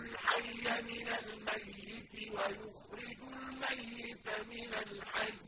الْحَيَّ مِنَ الْمَيِّتِ وَيُخْرِجُ الْمَيِّتَ مِنَ الْحَيِّ.